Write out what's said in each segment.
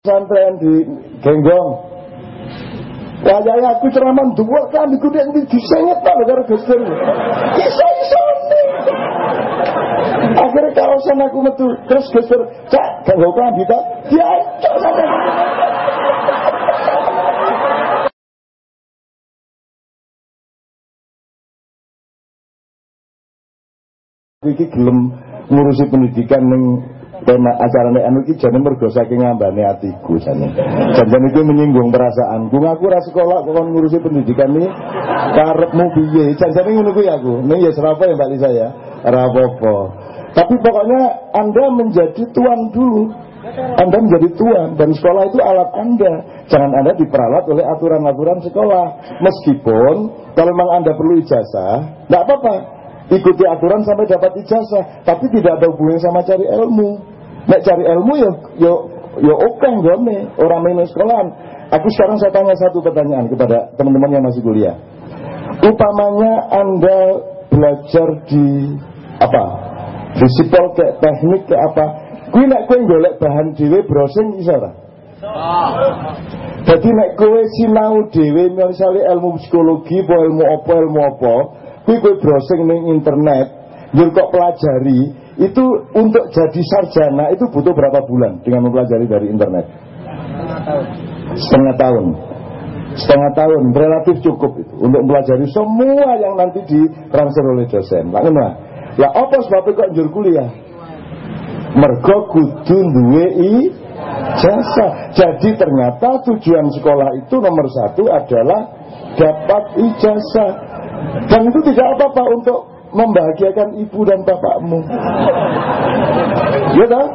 pesantren di Genggong. Wajahnya aku ceramah dua kan di kuda di disengit tak negara gestur. Iso iso Akhirnya kawasan aku metu terus gestur cak gak kan kita cok sampai. Iki gelem ngurusi pendidikan ning tema acarane anu iki jane mergo saking ngambane atiku jane. Jangan itu menyinggung perasaanku. Ngaku ra sekolah kok ngurusi pendidikan ini karepmu piye? Jangan ngono kuwi aku. Ning ya serapa ya Mbak Lisa ya. Ora apa-apa. Tapi pokoknya Anda menjadi tuan dulu. Anda menjadi tuan dan sekolah itu alat Anda. Jangan Anda diperalat oleh aturan-aturan sekolah. Meskipun kalau memang Anda perlu ijazah, tidak apa-apa. Ikuti aturan sampai dapat ijazah, tapi tidak ada hubungan sama cari ilmu. Nek cari ilmu ya ya ya oke gone, orang main sekolahan. Aku sekarang saya tanya satu pertanyaan kepada teman-teman yang masih kuliah. Upamanya Anda belajar di apa? Di sipol ke teknik ke apa? Kuwi nek kowe golek bahan dhewe browsing iso ora? Jadi nek kowe sinau dhewe misalnya ilmu psikologi, apa ilmu apa, ilmu apa, kowe browsing ning internet, yo kok pelajari, itu untuk jadi sarjana itu butuh berapa bulan dengan mempelajari dari internet? Setengah tahun. Setengah tahun relatif cukup itu untuk mempelajari semua yang nanti ditransfer oleh dosen. Pak Lah apa sebabnya kok njur kuliah? Mergo kudu duwe jasa. Jadi ternyata tujuan sekolah itu nomor satu adalah dapat ijazah. Dan itu tidak apa-apa untuk membahagiakan ibu dan bapakmu. Ya toh?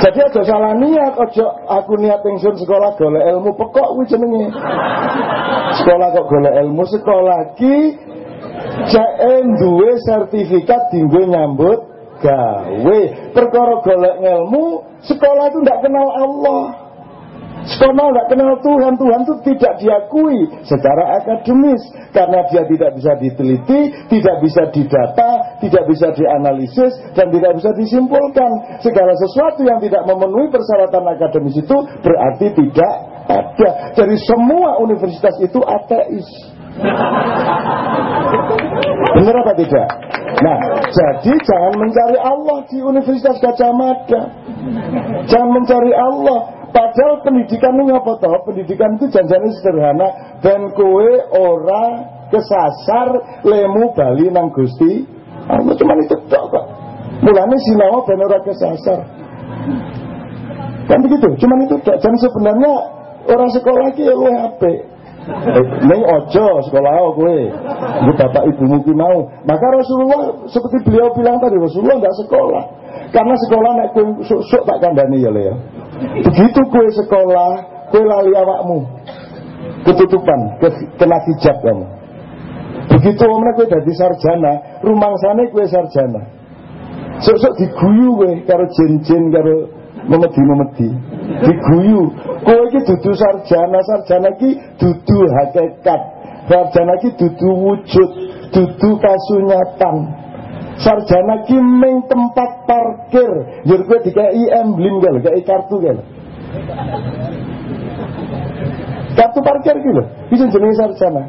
Jadi aja salah niat, aja aku niat pensiun sekolah golek ilmu pekok kuwi jenenge. Sekolah kok golek ilmu sekolah ki JN duwe sertifikat dinggo nyambut gawe. Perkara golek ilmu, sekolah itu tidak kenal Allah. Sekolah nggak kenal Tuhan, Tuhan itu tidak diakui secara akademis karena dia tidak bisa diteliti, tidak bisa didata, tidak bisa dianalisis dan tidak bisa disimpulkan. Segala sesuatu yang tidak memenuhi persyaratan akademis itu berarti tidak ada. Dari semua universitas itu ateis. Benar apa tidak? Nah, jadi jangan mencari Allah di Universitas Gajah Mada. Jangan mencari Allah Padahal pendidikan ini apa toh? Pendidikan itu janjane sederhana dan kowe ora kesasar lemu bali nang Gusti Allah cuma itu tok kok. Mulane sinau ben ora kesasar. Kan begitu, cuma itu tok. Dan sebenarnya orang sekolah lagi ya apik. Neng ojo sekolah kowe. Ibu bapak ibumu ki mau. Maka Rasulullah seperti beliau bilang tadi Rasulullah enggak sekolah. Karena sekolah naik kowe sok tak kandani ya ya. Begitu kue sekolah, kue lali awakmu. Ketutupan, ke, kena hijab kamu. Begitu omna kue dadi sarjana, rumah sana kue sarjana. Sok-sok diguyu kue karo jen-jen karo memedi-memedi. Diguyu. Kue iki dudu sarjana, sarjana iki dudu hakikat. Sarjana iki dudu wujud, dudu kasunyatan. Sarjana ki tempat parkir. Jur kowe dikai emblem gak dikai kartu gak. Kartu parkir gitu. Bisa jenis sarjana.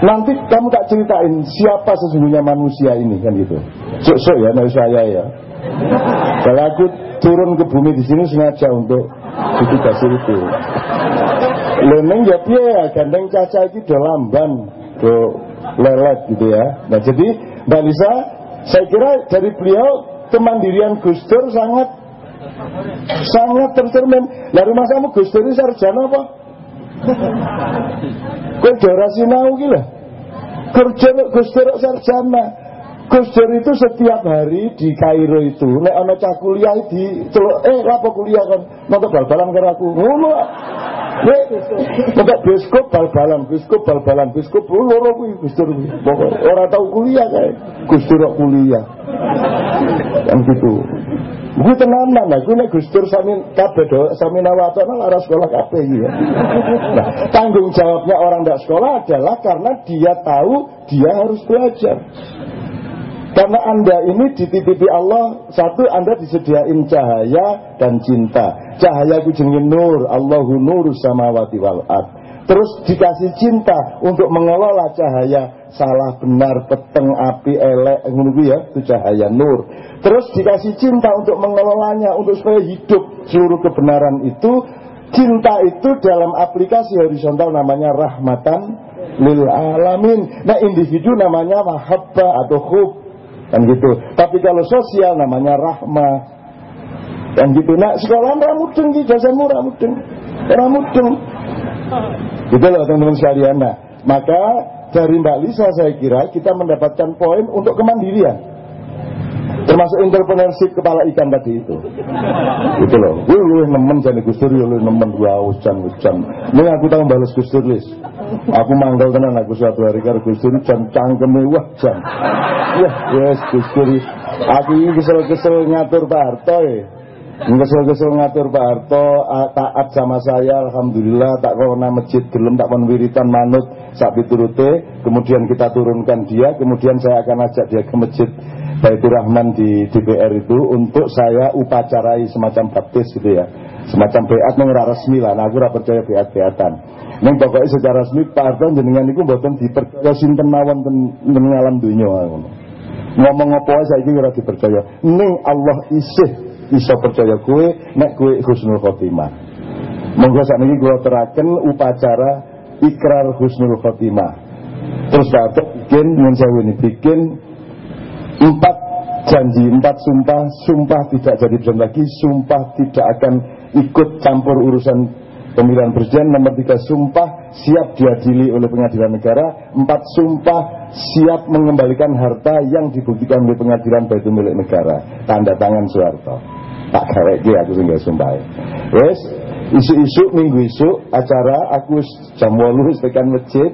Nanti kamu tak ceritain siapa sesungguhnya manusia ini kan gitu. Sok-sok ya dari saya ya. Kalau aku turun ke bumi di sini sengaja untuk kasih itu. Leneng ya ya gandeng caca itu udah lamban, do lelet gitu ya. Nah jadi Mbak Lisa, saya kira dari beliau kemandirian Gus Dur sangat sangat tercermin. Lah rumah kamu Gus Dur ini sarjana apa? Kau dora sinau gila. Kerja Gus Dur sarjana. Gus itu setiap hari di Kairo itu, nek ana cah kuliah di eh lapo kuliah kan, nonton bal-balan karo aku. Ngono. Nek bioskop bal-balan, bioskop bal-balan, bioskop loro kuwi Gus Dur kuwi. Pokoke ora tau kuliah kae. Gus kuliah. Kan gitu. Gue tenanan lah, gue nek Gus Dur sami kabeh do, sami nawatona lara sekolah kabeh gitu. Nah, tanggung jawabnya orang tidak sekolah adalah karena dia tahu dia harus belajar. Karena Anda ini dititipi Allah, satu Anda disediain cahaya dan cinta. Cahaya jenenge nur, Allahu nurus samawati wal ard. Terus dikasih cinta untuk mengelola cahaya salah benar peteng api elek ngono ya itu cahaya nur. Terus dikasih cinta untuk mengelolanya untuk supaya hidup seluruh kebenaran itu cinta itu dalam aplikasi horizontal namanya rahmatan lil alamin. Nah individu namanya mahabbah atau khub kan gitu. Tapi kalau sosial namanya rahmah. Kan gitu. Nah sekolah ramudeng di jasanmu ramudeng. Ramudeng. Gitu loh teman-teman sekalian. Nah maka dari Mbak Lisa saya kira kita mendapatkan poin untuk kemandirian termasuk entrepreneurship kepala ikan tadi itu. Itu loh. Gue lu nemen jadi gusur lu nemen gua hujan hujan ini aku tahu balas gusur lis aku manggal tenan aku suatu hari karo gusur jam cangkeme wah jam. Wah yes gusur aku ini kesel-kesel ngatur Pak Harto ya Kesel-kesel ngatur Pak Harto taat sama saya Alhamdulillah tak kena masjid gelem tak kon wiritan manut sak piturute. Kemudian kita turunkan dia kemudian saya akan ajak dia ke masjid Baitur Rahman di DPR itu untuk saya upacarai semacam baptis gitu ya. Semacam beat yang resmi lah. Nah aku percaya beat-beatan. Neng pokoknya secara resmi Pak Harto jenengan itu buatan dipercaya sinten mawon ten alam dunia ngomong apa saya ini ora dipercaya. Neng Allah isih iso percaya kue nek kue husnul khotimah. Monggo saat ini gue teraken upacara ikrar husnul khotimah. Terus Harto bikin yang saya ini bikin Empat janji, empat sumpah, sumpah tidak jadi presiden lagi, sumpah tidak akan ikut campur urusan pemilihan presiden. Nomor tiga, sumpah siap diadili oleh pengadilan negara. Empat, sumpah siap mengembalikan harta yang dibuktikan oleh pengadilan baik milik negara. Tanda tangan Soeharto. Tak karek aku sehingga sumpah. Yes, isu-isu minggu isu acara aku jam 8 tekan masjid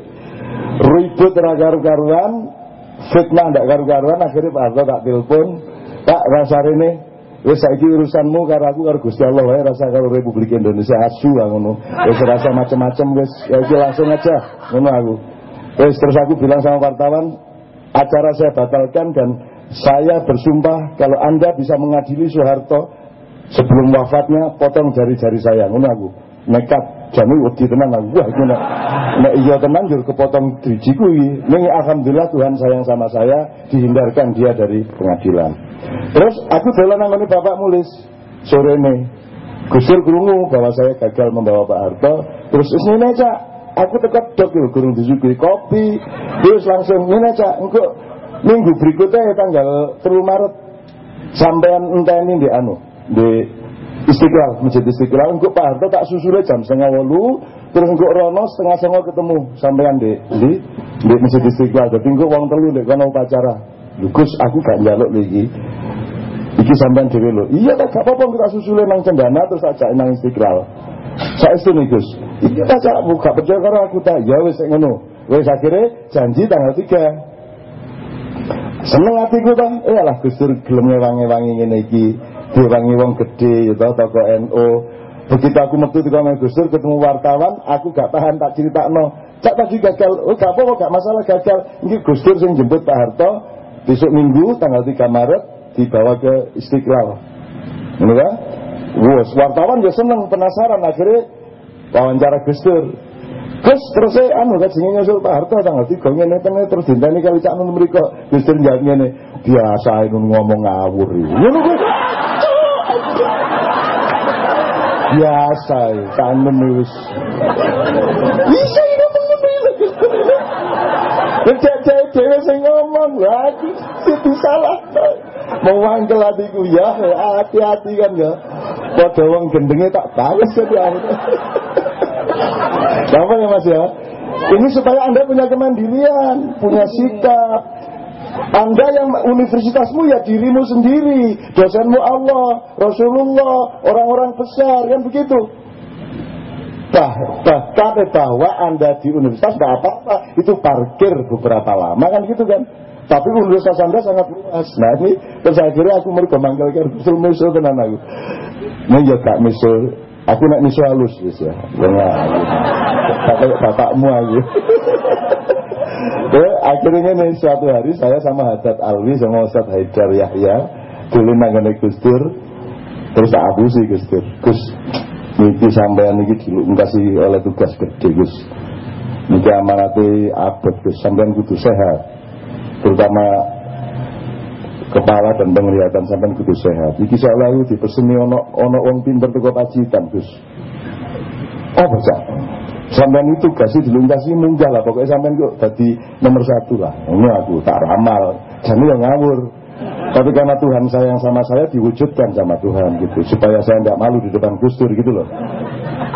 ribut ragar-karuan fitnah ndak karu-karuan akhirnya Pak Harto tak telepon Pak rasa ini wis saiki urusanmu karo aku karo Gusti Allah wae rasa karo Republik Indonesia asu ngono. Wis rasa macam-macam wis ya iki langsung aja ngono aku. Wis terus aku bilang sama wartawan acara saya batalkan dan saya bersumpah kalau Anda bisa mengadili Soeharto sebelum wafatnya potong jari-jari saya ngono aku. Nekat jami wedi tenan aku wah iku nek nek iya tenan jur kepotong driji kuwi ning alhamdulillah Tuhan sayang sama saya dihindarkan dia dari pengadilan. Terus aku dolan nang Bapak Mulis sore ini. Gusur krungu bahwa saya gagal membawa Pak Harto. Terus ini aja aku tekap dok lho gurung disuguhi kopi. Terus langsung ini aja engko minggu berikutnya tanggal 3 Maret sampean enteni di anu di Istiqlal, Masjid Istiqlal, engkau Pak Harto tak susulnya jam setengah walu, terus engkau Rono setengah setengah ketemu sampean di di di Masjid Istiqlal. Jadi engkau uang telu dek kono upacara. Lugus aku gak njaluk lagi. Iki sampean dhewe lho. Iya tak gak apa-apa kita susulnya nang cendana terus ajak nang Istiqlal. Saya itu nih Gus. Iya tak gak buka percaya karo aku tak. Ya wis ngono. Wis akhirnya janji tanggal 3. Seneng hatiku ta. Eh lah Gus Dur gelem wangi-wangi ngene iki diwangi wong gede gitu toko NU begitu aku metu di kamar ketemu wartawan aku gak tahan tak cerita no cak tadi gagal oh gak apa gak masalah gagal. Ini Gus Dur sing jemput Pak Harto besok minggu tanggal 3 Maret dibawa ke Istiqlal. Ini kan? Wus, wartawan ya seneng penasaran akhirnya wawancara Gus Dur Gus terus saya anu kan sing nyusul Pak Harto tanggal 3 ngene tene terus dinteni kali cak nun mriku Gus Dur jawab ngene biasa ini ngomong ngawur. Ngono biasa kanem wis bisa ngomong ngono Cek cek cewek sing ngomong lagi itu salah. Mau wangkel ya, hati-hati kan ya. Padha wong gendenge tak bales ya dia. Apa ya Mas ya? Ini supaya Anda punya kemandirian, punya sikap, anda yang universitasmu ya dirimu sendiri, dosenmu Allah, Rasulullah, orang-orang besar, kan begitu. Bah, bahkan bahwa Anda di universitas nggak apa-apa, itu parkir beberapa lama kan gitu kan. Tapi universitas Anda sangat luas. Nah ini terus akhirnya aku mau manggil kan misul misul tenan aku. Nah ya kak misul, aku nak misul halus ya. Ya, bapak bapakmu aku. Ya, akhirnya nih suatu hari saya sama Haddad Alwi sama Ustadz Haidar Yahya dulu nangane Gus Dur. Terus aku sih Gus Dur. Gus niki sampean niki kasih oleh tugas gede Gus. Niki amanati abad Gus. Sampean kudu sehat. Terutama kepala dan penglihatan sampean kudu sehat. Iki di dipeseni ono ono wong pinter teko pacitan Gus. Oh baca sampean itu kasih dilungkasi munggah lah. Pokoknya sampean kok jadi nomor satu lah. Ini aku tak ramal. Jadi yang ngawur. Tapi karena Tuhan sayang sama saya diwujudkan sama Tuhan gitu. Supaya saya tidak malu di depan Gus Dur gitu loh.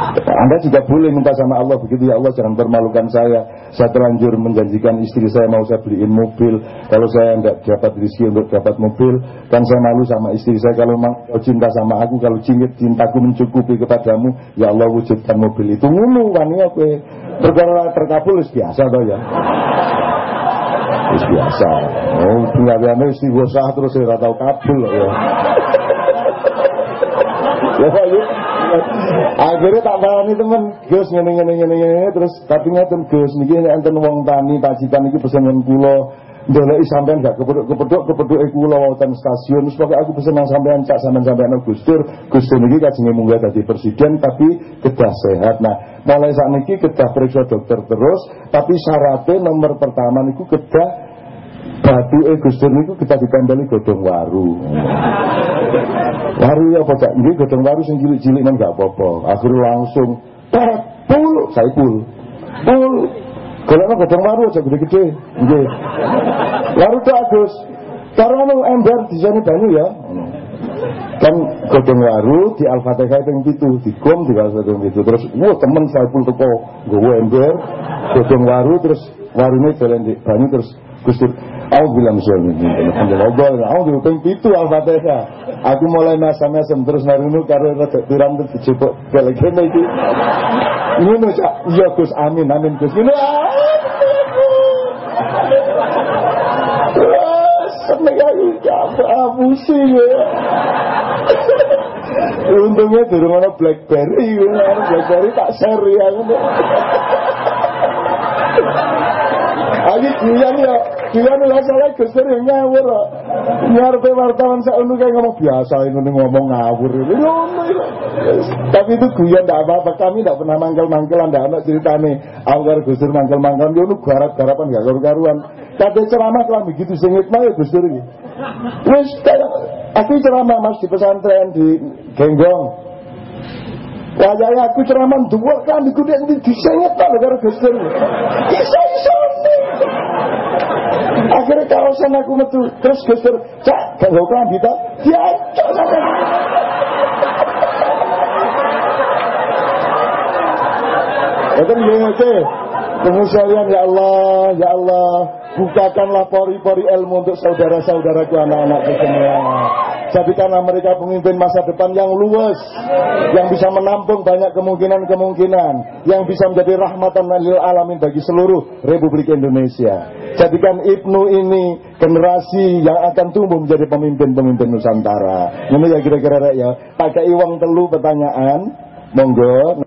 Anda juga boleh minta sama Allah begitu ya Allah jangan permalukan saya. Saya terlanjur menjanjikan istri saya mau saya beliin mobil. Kalau saya nggak dapat rezeki untuk dapat mobil, kan saya malu sama istri saya. Kalau memang cinta sama aku, kalau cinta cintaku mencukupi kepadamu, ya Allah wujudkan mobil itu. Ngunu kan ya, perkara terkabul biasa toh ya. Biasa. Oh, pengawiane wis sah terus ora tau kabul ya. Ya, ya. Akhirnya tak parani temen, Gus ngene ngene ngene ngene terus tapi ngaten Gus niki enten wong tani pacitan iki pesen kula Doleki sampean gak kepeduk-kepeduk kepedhuke kula wonten stasiun pokoke aku pesen nang sampean cak sampean sampean Gus Dur. Gus Dur niki kajenge munggah dadi presiden tapi kedah sehat. Nah, mulai saat niki kedah periksa dokter terus tapi syaratnya nomor pertama niku kedah batu eh Gus Dur niku kita ditempeli godong waru. Waru ya apa cak? Nggih godong waru sing cilik-cilik nang gak apa-apa. Akhirnya langsung pul, saya pul. Pul. Kalau godong waru aja gede-gede. Nggih. Waru tuh Agus. Karena anu ember di sana banyu ya. Kan godong waru di Al-Fatihah ping di gom di Al-Fatihah ping Terus wah temen saya pul teko nggowo ember, godong waru terus warune jalan di banyu terus Gus Dur Aku bilang Alhamdulillah. Aku dipeng itu Al-Fatihah. Aku mulai masam-masam Terus narunu karo rada tiram Terus dijepuk Gale-gale itu Ini. Nih cak. Iya Gus amin amin Gus. Ini Seneng aku Kamu sih ya? Untungnya di rumah Blackberry Blackberry tak share ya Lagi guyon ya, guyon lah salah geser yang ngawur kok. Ngarpe wartawan saya unu kayak ngomong biasa ini ngomong ngawur ini. Tapi itu guyon tidak apa-apa. Kami tidak pernah mangkel-mangkelan, tidak ada cerita nih. Gus Dur mangkel-mangkelan, ya garap-garapan gak karu-karuan. Kata ceramah lah begitu singit mah ya Gus Dur ini. Terus aku ceramah mas di pesantren di Genggong. Wajahnya aku ceramah dua kan di kuda ini disengit tak negara geser. Iso Akhirnya kawasan aku metu terus geser. Cak, gak gak kelambi tak? Dia cak sampai. Itu oke. Pengusahaan ya Allah, ya Allah, bukakanlah pori-pori ilmu untuk saudara-saudaraku anak-anakku semua. Jadikanlah mereka pemimpin masa depan yang luas, yang bisa menampung banyak kemungkinan-kemungkinan, yang bisa menjadi rahmatan lil alamin bagi seluruh Republik Indonesia. Jadikan Ibnu ini generasi yang akan tumbuh menjadi pemimpin-pemimpin Nusantara. Ini ya kira-kira ya. Pakai uang telu pertanyaan, monggo.